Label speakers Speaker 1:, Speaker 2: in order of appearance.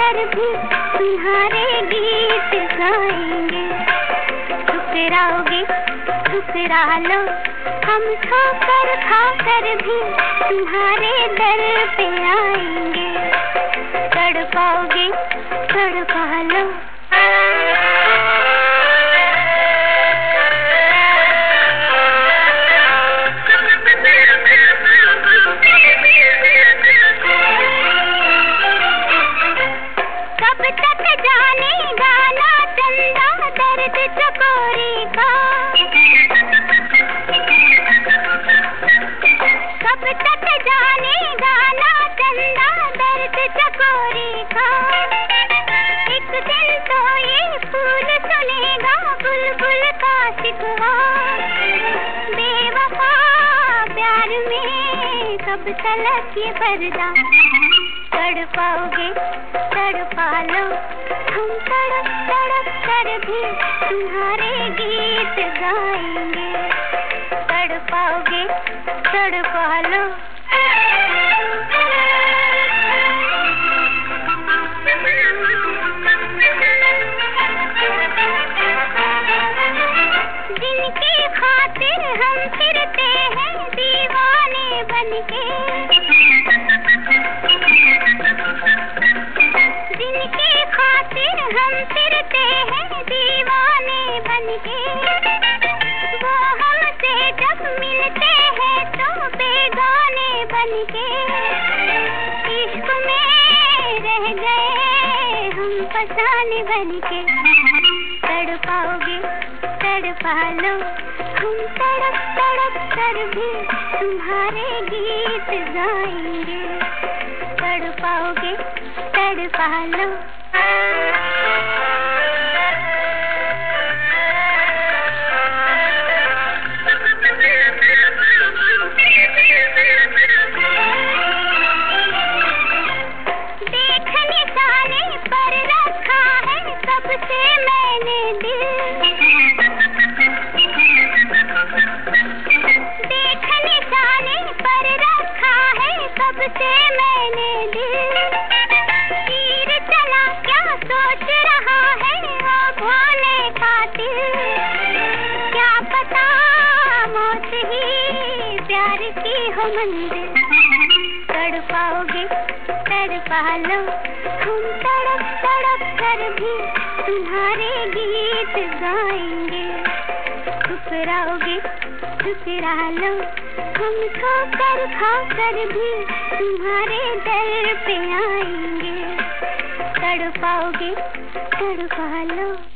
Speaker 1: कर भी तुम्हारे गीत गाएँगे। ठुकराओगे, ठुकरा लो। हम खाकर खा कर भी तुम्हारे दर पे आएँगे। बेवफा प्यार में कब तलक ये पर्दा तड़ पाओगे तड़ पालो हम तड़प तड़प कर भी तुम्हारे गीत गाएँगे। इश्क में रह गए हम फसाने बनके तड़पाओगे, तड़पा लो। हम तड़प तड़प कर भी तुम्हारे गीत गाएँगे। तड़पाओगे, तड़पा लो। से मैंने दिल तीर चला, क्या सोच रहा है वो भोले खातिर? क्या पता मौत ही प्यार की हो मंदिर। तड़पाओगे तड़पा लो। हम तड़प तड़प कर भी तुम्हारे गीत गाएँगे। ठुकराओगे, ठुकरा लो। हम खा कर खा कर भी तुम्हारे दर पे आएँगे। तड़पाओगे तड़पा लो।